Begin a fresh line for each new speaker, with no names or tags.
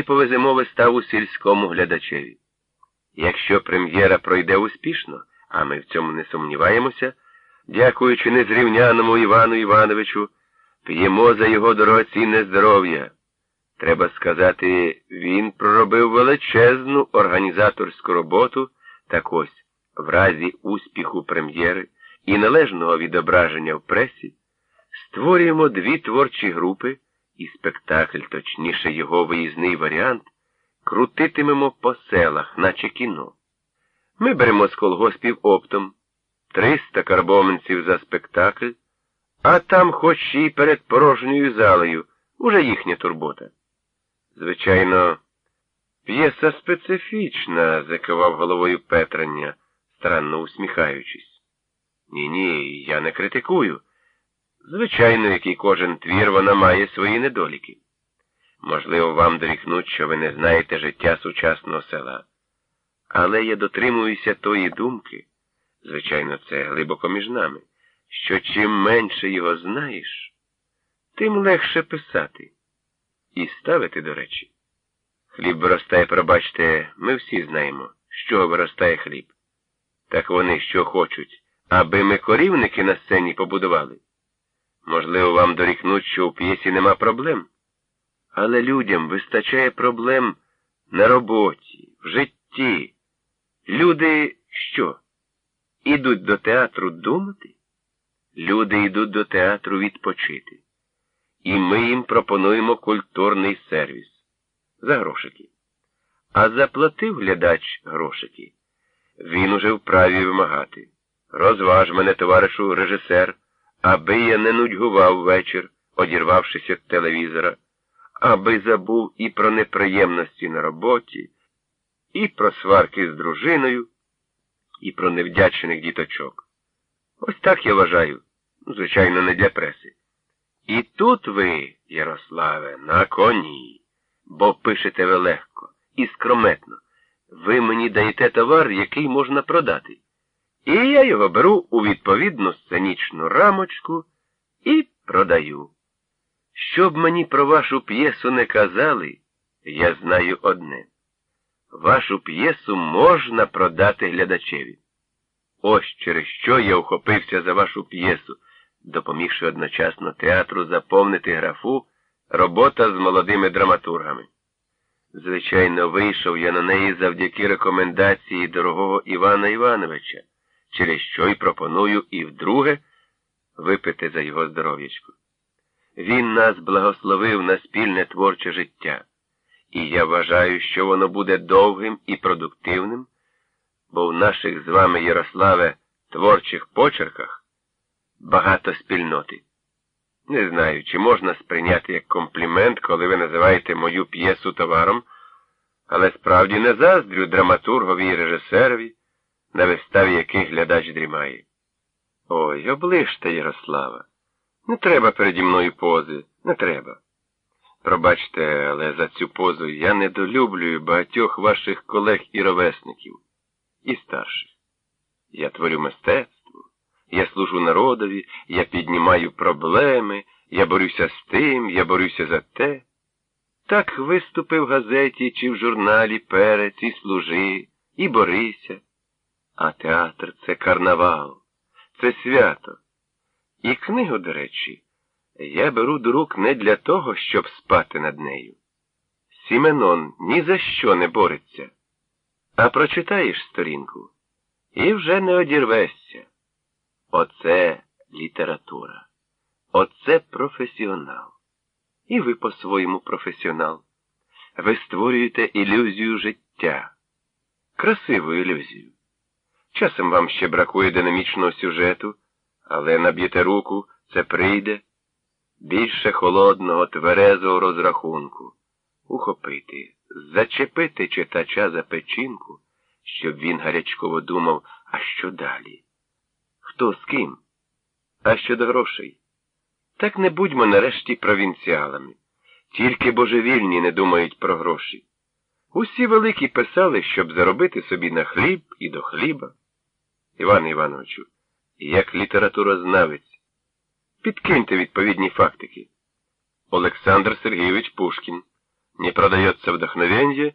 ми повеземо виставу сільському глядачеві. Якщо прем'єра пройде успішно, а ми в цьому не сумніваємося, дякуючи незрівняному Івану Івановичу, п'ємо за його дорогоцінне здоров'я. Треба сказати, він проробив величезну організаторську роботу, так ось, в разі успіху прем'єри і належного відображення в пресі, створюємо дві творчі групи, і спектакль, точніше його виїзний варіант, крутитимемо по селах, наче кіно. Ми беремо з колгоспів оптом 300 карбоменців за спектакль, а там хоч і перед порожньою залею, уже їхня турбота. Звичайно, п'єса специфічна, закивав головою Петрання, странно усміхаючись. Ні, ні, я не критикую. Звичайно, як і кожен твір, вона має свої недоліки. Можливо, вам дорікнуть, що ви не знаєте життя сучасного села. Але я дотримуюся тої думки, звичайно, це глибоко між нами, що чим менше його знаєш, тим легше писати. І ставити, до речі. Хліб виростає, пробачте, ми всі знаємо, чого виростає хліб. Так вони що хочуть, аби ми корівники на сцені побудували. Можливо, вам дорікнуть, що у п'єсі нема проблем. Але людям вистачає проблем на роботі, в житті. Люди що? Ідуть до театру думати? Люди йдуть до театру відпочити. І ми їм пропонуємо культурний сервіс за грошики. А заплатив глядач грошики. Він уже вправі вимагати. Розваж мене, товаришу режисер, аби я не нудьгував вечір, одірвавшись від телевізора, аби забув і про неприємності на роботі, і про сварки з дружиною, і про невдячених діточок. Ось так я вважаю, звичайно, не для преси. І тут ви, Ярославе, на коні, бо пишете ви легко і скрометно. Ви мені даєте товар, який можна продати. І я його беру у відповідну сценічну рамочку і продаю. Щоб мені про вашу п'єсу не казали, я знаю одне. Вашу п'єсу можна продати глядачеві. Ось через що я ухопився за вашу п'єсу допомігши одночасно театру заповнити графу робота з молодими драматургами. Звичайно, вийшов я на неї завдяки рекомендації дорогого Івана Івановича, через що й пропоную і вдруге випити за його здоров'ячко. Він нас благословив на спільне творче життя, і я вважаю, що воно буде довгим і продуктивним, бо в наших з вами, Ярославе, творчих почерках багато спільноти. Не знаю, чи можна сприйняти як комплімент, коли ви називаєте мою п'єсу товаром, але справді не заздрю драматургові і режисерові, на виставі яких глядач дрімає. Ой, оближте, Ярослава. Не треба переді мною пози, не треба. Пробачте, але за цю позу я недолюблюю багатьох ваших колег і ровесників, і старших. Я творю мистецтво. Я служу народові, я піднімаю проблеми, я борюся з тим, я борюся за те. Так виступи в газеті чи в журналі Перець і служи, і борися. А театр це карнавал, це свято. І книгу, до речі, я беру до рук не для того, щоб спати над нею. Сіменон ні за що не бореться. А прочитаєш сторінку і вже не одірвешся. Оце література. Оце професіонал. І ви по-своєму професіонал. Ви створюєте ілюзію життя. Красиву ілюзію. Часом вам ще бракує динамічного сюжету, але наб'єте руку, це прийде. Більше холодного, тверезого розрахунку. Ухопити, зачепити читача за печінку, щоб він гарячково думав, а що далі? Хто з ким? А щодо грошей? Так не будьмо нарешті провінціалами. Тільки божевільні не думають про гроші. Усі великі писали, щоб заробити собі на хліб і до хліба. Іван Івановичу, як літературознавець, підкиньте відповідні фактики. Олександр Сергійович Пушкін не продається вдохновенье,